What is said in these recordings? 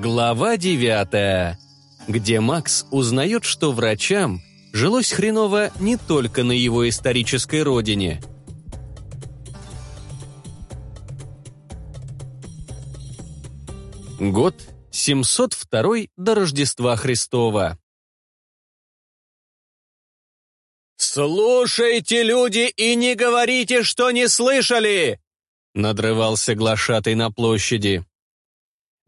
Глава девятая, Где Макс узнает, что врачам жилось хреново не только на его исторической родине. Год 702 до Рождества Христова. «Слушайте, люди, и не говорите, что не слышали!» надрывался глашатый на площади.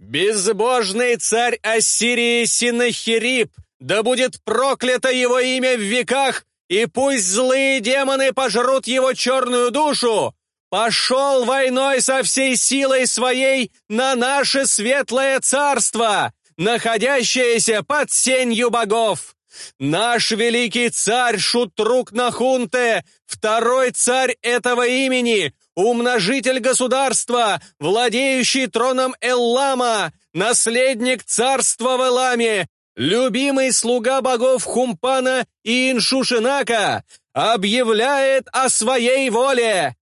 «Безбожный царь Ассирии Синахирип, да будет проклято его имя в веках, и пусть злые демоны пожрут его черную душу, пошел войной со всей силой своей на наше светлое царство, находящееся под сенью богов. Наш великий царь Шутрук Нахунте, второй царь этого имени, умножитель государства, владеющий троном Эллама, наследник царства в Эламе, любимый слуга богов Хумпана и Иншушинака, объявляет о своей воле.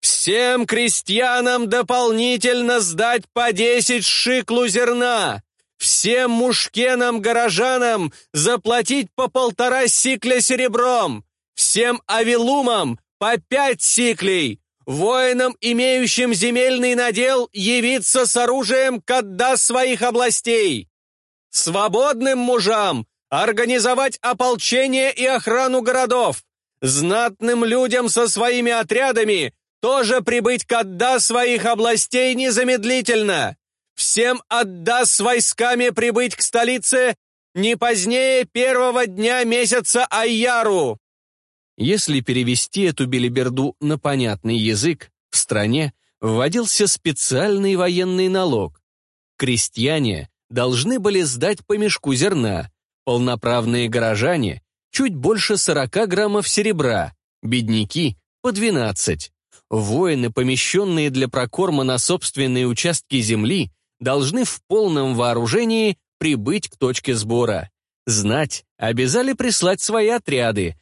Всем крестьянам дополнительно сдать по 10 шиклу зерна, всем мушкенам-горожанам заплатить по полтора сикля серебром, всем авилумам по пять сиклей, воинам, имеющим земельный надел, явиться с оружием к отда своих областей, свободным мужам организовать ополчение и охрану городов, знатным людям со своими отрядами тоже прибыть к отда своих областей незамедлительно, всем отда с войсками прибыть к столице не позднее первого дня месяца Айяру. Если перевести эту белиберду на понятный язык, в стране вводился специальный военный налог. Крестьяне должны были сдать по мешку зерна, полноправные горожане – чуть больше 40 граммов серебра, бедняки – по 12. Воины, помещенные для прокорма на собственные участки земли, должны в полном вооружении прибыть к точке сбора. Знать обязали прислать свои отряды,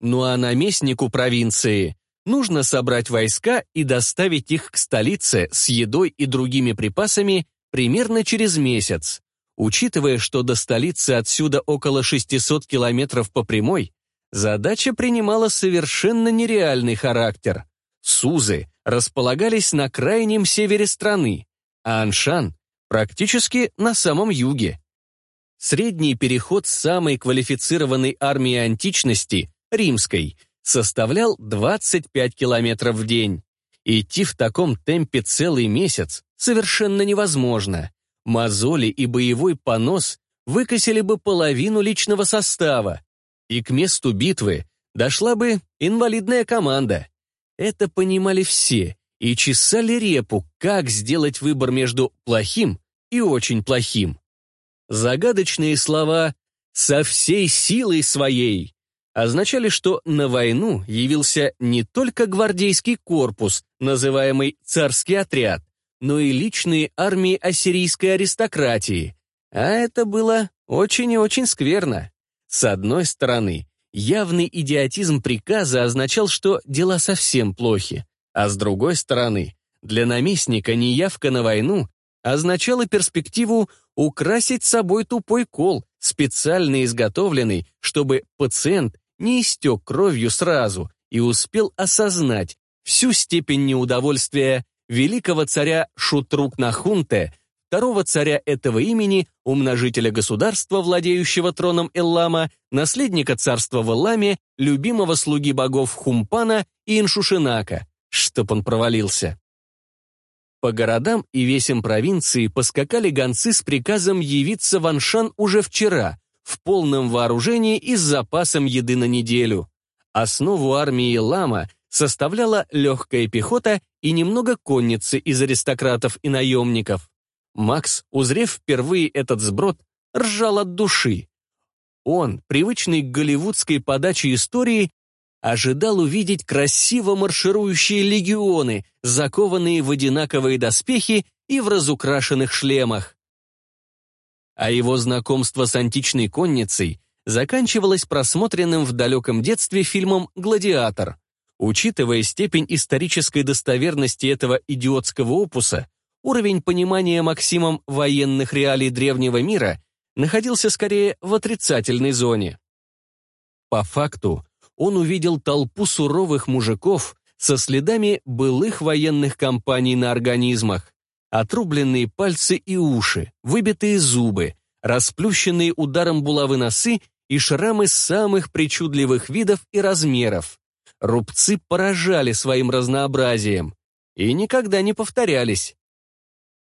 ну а наместнику провинции нужно собрать войска и доставить их к столице с едой и другими припасами примерно через месяц. Учитывая, что до столицы отсюда около 600 километров по прямой, задача принимала совершенно нереальный характер. Сузы располагались на крайнем севере страны, а Аншан практически на самом юге. Средний переход самой квалифицированной армии античности Римской, составлял 25 километров в день. Идти в таком темпе целый месяц совершенно невозможно. Мозоли и боевой понос выкосили бы половину личного состава, и к месту битвы дошла бы инвалидная команда. Это понимали все и чесали репу, как сделать выбор между плохим и очень плохим. Загадочные слова «со всей силой своей» означали, что на войну явился не только гвардейский корпус, называемый «царский отряд», но и личные армии ассирийской аристократии. А это было очень и очень скверно. С одной стороны, явный идиотизм приказа означал, что дела совсем плохи. А с другой стороны, для наместника неявка на войну означала перспективу украсить собой тупой кол, специально изготовленный, чтобы пациент не истек кровью сразу и успел осознать всю степень неудовольствия великого царя Шутрукнахунте, второго царя этого имени, умножителя государства, владеющего троном Эллама, наследника царства в Элламе, любимого слуги богов Хумпана и Иншушинака, чтоб он провалился. По городам и весям провинции поскакали гонцы с приказом явиться в Аншан уже вчера, в полном вооружении и с запасом еды на неделю. Основу армии Лама составляла легкая пехота и немного конницы из аристократов и наемников. Макс, узрев впервые этот сброд, ржал от души. Он, привычный к голливудской подаче истории, ожидал увидеть красиво марширующие легионы, закованные в одинаковые доспехи и в разукрашенных шлемах а его знакомство с античной конницей заканчивалось просмотренным в далеком детстве фильмом «Гладиатор». Учитывая степень исторической достоверности этого идиотского опуса, уровень понимания Максимом военных реалий древнего мира находился скорее в отрицательной зоне. По факту, он увидел толпу суровых мужиков со следами былых военных кампаний на организмах. Отрубленные пальцы и уши, выбитые зубы, расплющенные ударом булавы носы и шрамы самых причудливых видов и размеров. Рубцы поражали своим разнообразием и никогда не повторялись.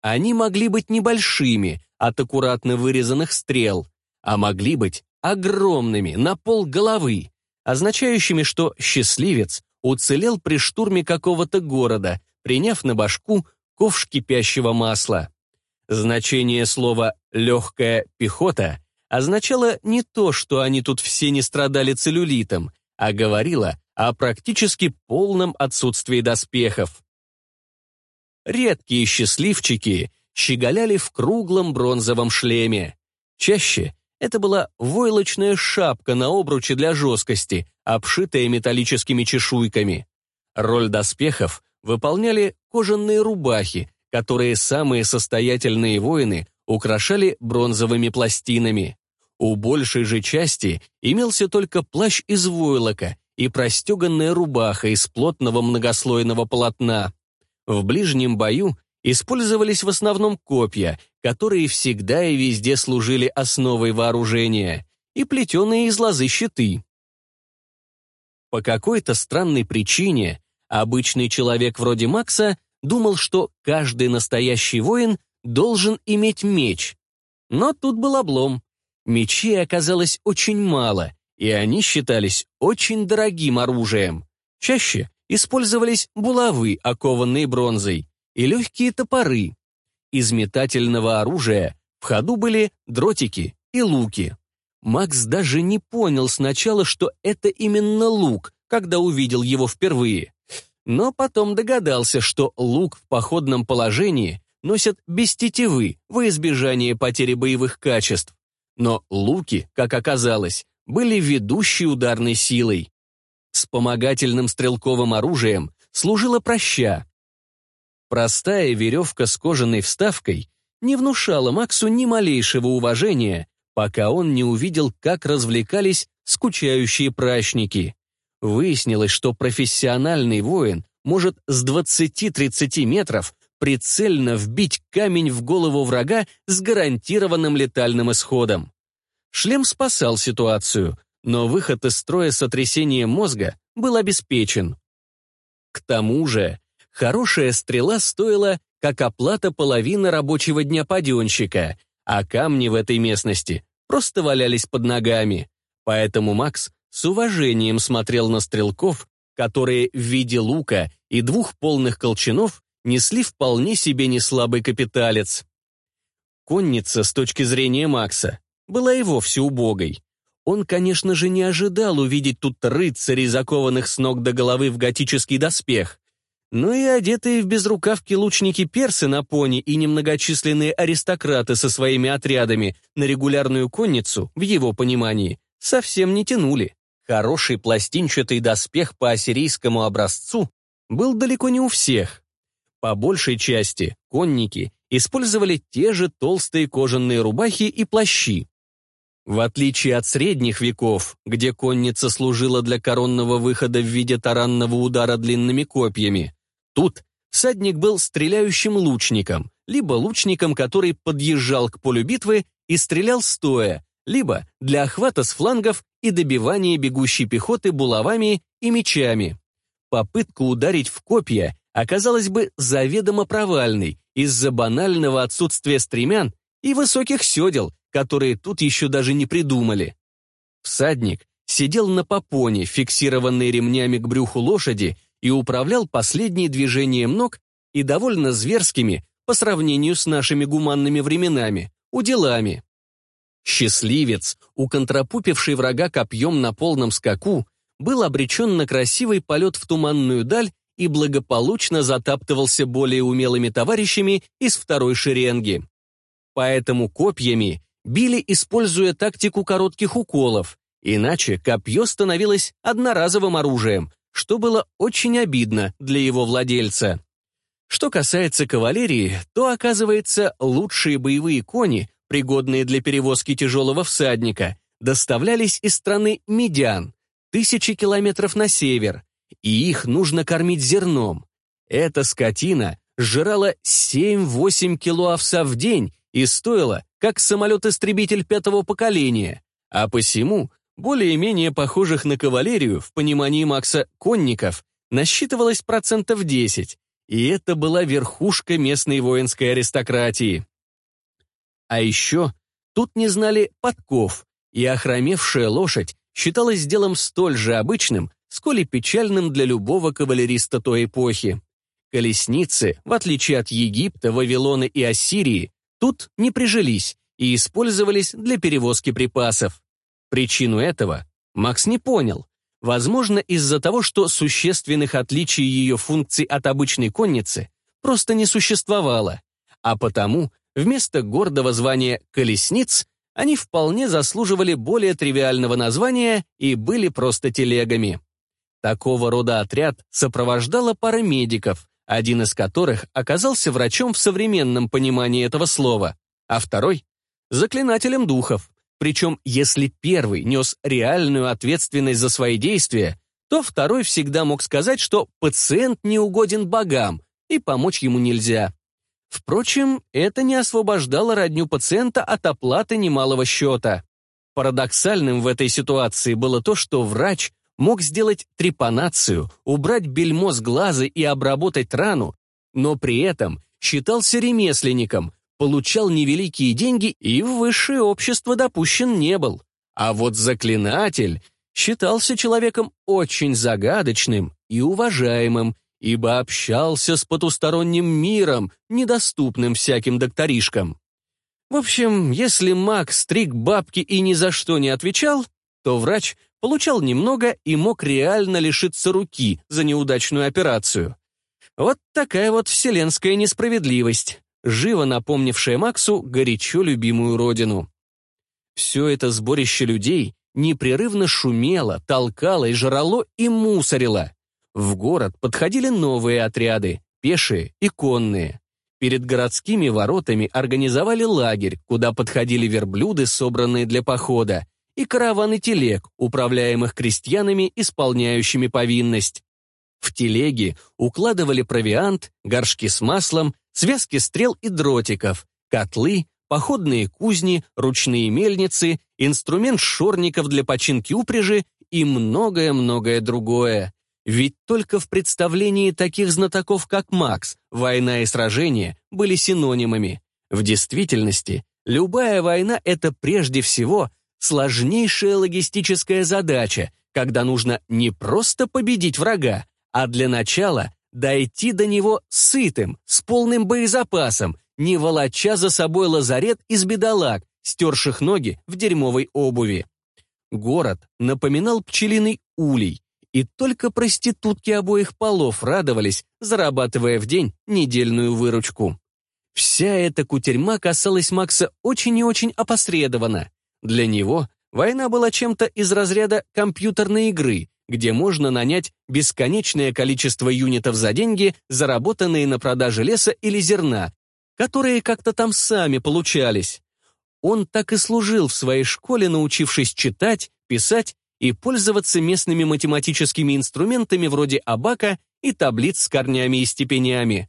Они могли быть небольшими от аккуратно вырезанных стрел, а могли быть огромными, на пол головы, означающими, что счастливец уцелел при штурме какого-то города, приняв на башку ковш кипящего масла. Значение слова «легкая пехота» означало не то, что они тут все не страдали целлюлитом, а говорило о практически полном отсутствии доспехов. Редкие счастливчики щеголяли в круглом бронзовом шлеме. Чаще это была войлочная шапка на обруче для жесткости, обшитая металлическими чешуйками. Роль доспехов выполняли кожаные рубахи, которые самые состоятельные воины украшали бронзовыми пластинами. У большей же части имелся только плащ из войлока и простеганная рубаха из плотного многослойного полотна. В ближнем бою использовались в основном копья, которые всегда и везде служили основой вооружения, и плетеные из лозы щиты. По какой-то странной причине Обычный человек вроде Макса думал, что каждый настоящий воин должен иметь меч. Но тут был облом. Мечей оказалось очень мало, и они считались очень дорогим оружием. Чаще использовались булавы, окованные бронзой, и легкие топоры. Из метательного оружия в ходу были дротики и луки. Макс даже не понял сначала, что это именно лук, когда увидел его впервые но потом догадался, что лук в походном положении носят без тетивы во избежание потери боевых качеств. Но луки, как оказалось, были ведущей ударной силой. Вспомогательным стрелковым оружием служила проща. Простая веревка с кожаной вставкой не внушала Максу ни малейшего уважения, пока он не увидел, как развлекались скучающие прачники. Выяснилось, что профессиональный воин может с 20-30 метров прицельно вбить камень в голову врага с гарантированным летальным исходом. Шлем спасал ситуацию, но выход из строя сотрясения мозга был обеспечен. К тому же, хорошая стрела стоила как оплата половины рабочего дня паденщика, а камни в этой местности просто валялись под ногами. Поэтому Макс с уважением смотрел на стрелков, которые в виде лука и двух полных колчанов несли вполне себе неслабый капиталец. Конница, с точки зрения Макса, была и вовсе убогой. Он, конечно же, не ожидал увидеть тут рыцарей, закованных с ног до головы в готический доспех, но и одетые в безрукавки лучники персы на пони и немногочисленные аристократы со своими отрядами на регулярную конницу, в его понимании, совсем не тянули. Хороший пластинчатый доспех по ассирийскому образцу был далеко не у всех. По большей части конники использовали те же толстые кожаные рубахи и плащи. В отличие от средних веков, где конница служила для коронного выхода в виде таранного удара длинными копьями, тут всадник был стреляющим лучником, либо лучником, который подъезжал к полю битвы и стрелял стоя, либо для охвата с флангов и добивания бегущей пехоты булавами и мечами. Попытка ударить в копья оказалась бы заведомо провальной из-за банального отсутствия стремян и высоких седел, которые тут еще даже не придумали. Всадник сидел на попоне, фиксированной ремнями к брюху лошади, и управлял последние движением ног и довольно зверскими, по сравнению с нашими гуманными временами, уделами. Счастливец, уконтропупивший врага копьем на полном скаку, был обречен на красивый полет в туманную даль и благополучно затаптывался более умелыми товарищами из второй шеренги. Поэтому копьями били, используя тактику коротких уколов, иначе копье становилось одноразовым оружием, что было очень обидно для его владельца. Что касается кавалерии, то, оказывается, лучшие боевые кони пригодные для перевозки тяжелого всадника, доставлялись из страны Медиан, тысячи километров на север, и их нужно кормить зерном. Эта скотина сжирала 7-8 кило овса в день и стоила, как самолет-истребитель пятого поколения, а посему более-менее похожих на кавалерию в понимании Макса конников насчитывалось процентов 10, и это была верхушка местной воинской аристократии. А еще тут не знали подков, и охромевшая лошадь считалась делом столь же обычным, сколь и печальным для любого кавалериста той эпохи. Колесницы, в отличие от Египта, Вавилона и Ассирии, тут не прижились и использовались для перевозки припасов. Причину этого Макс не понял. Возможно, из-за того, что существенных отличий ее функций от обычной конницы просто не существовало, а потому Вместо гордого звания «колесниц» они вполне заслуживали более тривиального названия и были просто телегами. Такого рода отряд сопровождала пара медиков, один из которых оказался врачом в современном понимании этого слова, а второй — заклинателем духов. Причем, если первый нес реальную ответственность за свои действия, то второй всегда мог сказать, что пациент не угоден богам и помочь ему нельзя. Впрочем, это не освобождало родню пациента от оплаты немалого счета. Парадоксальным в этой ситуации было то, что врач мог сделать трепанацию, убрать бельмо с глаза и обработать рану, но при этом считался ремесленником, получал невеликие деньги и в высшее общество допущен не был. А вот заклинатель считался человеком очень загадочным и уважаемым, ибо общался с потусторонним миром, недоступным всяким докторишкам. В общем, если маг стриг бабки и ни за что не отвечал, то врач получал немного и мог реально лишиться руки за неудачную операцию. Вот такая вот вселенская несправедливость, живо напомнившая Максу горячо любимую родину. Все это сборище людей непрерывно шумело, толкало и жрало и мусорило. В город подходили новые отряды, пешие и конные. Перед городскими воротами организовали лагерь, куда подходили верблюды, собранные для похода, и караваны телег, управляемых крестьянами, исполняющими повинность. В телеги укладывали провиант, горшки с маслом, связки стрел и дротиков, котлы, походные кузни, ручные мельницы, инструмент шорников для починки упряжи и многое-многое другое. Ведь только в представлении таких знатоков, как Макс, война и сражение были синонимами. В действительности, любая война — это прежде всего сложнейшая логистическая задача, когда нужно не просто победить врага, а для начала дойти до него сытым, с полным боезапасом, не волоча за собой лазарет из бедолаг, стерших ноги в дерьмовой обуви. Город напоминал пчелиный улей, и только проститутки обоих полов радовались, зарабатывая в день недельную выручку. Вся эта кутерьма касалась Макса очень и очень опосредованно. Для него война была чем-то из разряда компьютерной игры, где можно нанять бесконечное количество юнитов за деньги, заработанные на продаже леса или зерна, которые как-то там сами получались. Он так и служил в своей школе, научившись читать, писать и пользоваться местными математическими инструментами вроде абака и таблиц с корнями и степенями.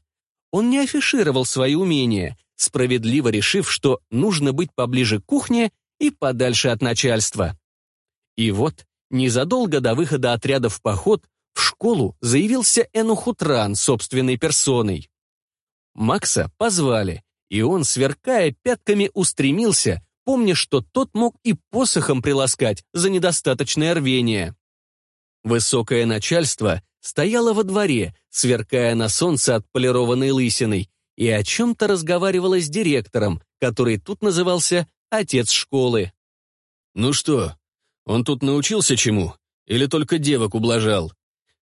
Он не афишировал свои умения, справедливо решив, что нужно быть поближе к кухне и подальше от начальства. И вот, незадолго до выхода отряда в поход, в школу заявился Энухутран собственной персоной. Макса позвали, и он, сверкая пятками, устремился – помня, что тот мог и посохом приласкать за недостаточное рвение. Высокое начальство стояло во дворе, сверкая на солнце отполированной лысиной, и о чем-то разговаривало с директором, который тут назывался «отец школы». «Ну что, он тут научился чему? Или только девок ублажал?»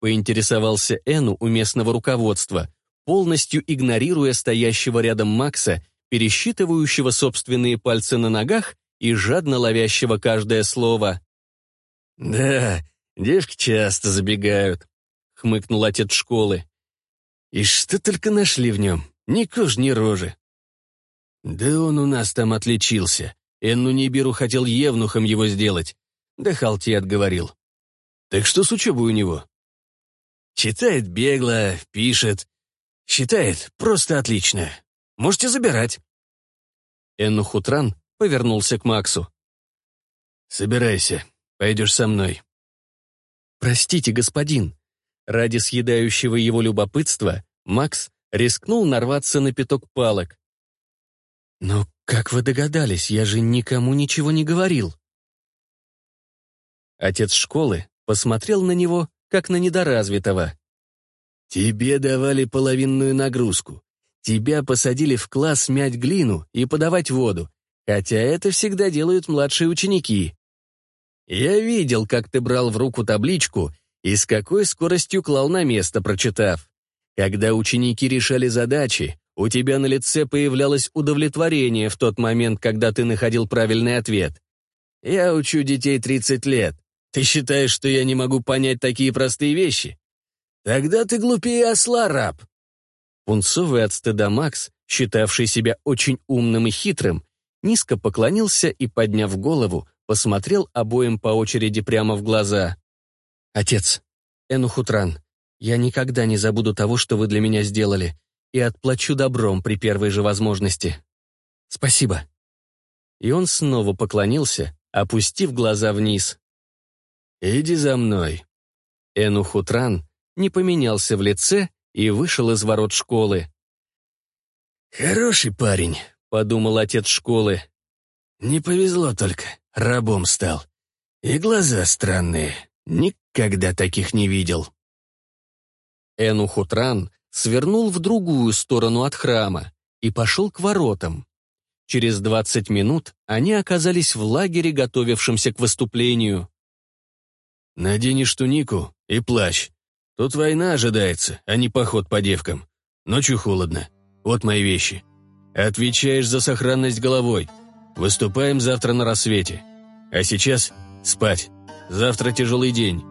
поинтересовался Эну у местного руководства, полностью игнорируя стоящего рядом Макса пересчитывающего собственные пальцы на ногах и жадно ловящего каждое слово. «Да, девки часто забегают», — хмыкнул отец школы. «И что только нашли в нем, ни кож, ни рожи». «Да он у нас там отличился. Энну Нибиру хотел евнухом его сделать. Да Халти отговорил. Так что с учебой у него?» «Читает бегло, пишет. Считает просто отлично. Можете забирать». Эннухутран повернулся к Максу. «Собирайся, пойдешь со мной». «Простите, господин». Ради съедающего его любопытства Макс рискнул нарваться на пяток палок. «Но как вы догадались, я же никому ничего не говорил». Отец школы посмотрел на него, как на недоразвитого. «Тебе давали половинную нагрузку. Тебя посадили в класс мять глину и подавать воду, хотя это всегда делают младшие ученики. Я видел, как ты брал в руку табличку и с какой скоростью клал на место, прочитав. Когда ученики решали задачи, у тебя на лице появлялось удовлетворение в тот момент, когда ты находил правильный ответ. Я учу детей 30 лет. Ты считаешь, что я не могу понять такие простые вещи? Тогда ты глупее осла, раб. Пунцовый от стыда Макс, считавший себя очень умным и хитрым, низко поклонился и, подняв голову, посмотрел обоим по очереди прямо в глаза. «Отец, Энухутран, я никогда не забуду того, что вы для меня сделали, и отплачу добром при первой же возможности. Спасибо». И он снова поклонился, опустив глаза вниз. «Иди за мной». Энухутран не поменялся в лице и вышел из ворот школы. «Хороший парень», — подумал отец школы. «Не повезло только, рабом стал. И глаза странные, никогда таких не видел». Энухутран свернул в другую сторону от храма и пошел к воротам. Через 20 минут они оказались в лагере, готовившемся к выступлению. «Наденешь тунику и плащ, Тут война ожидается, а не поход по девкам. Ночью холодно. Вот мои вещи. Отвечаешь за сохранность головой. Выступаем завтра на рассвете. А сейчас спать. Завтра тяжелый день.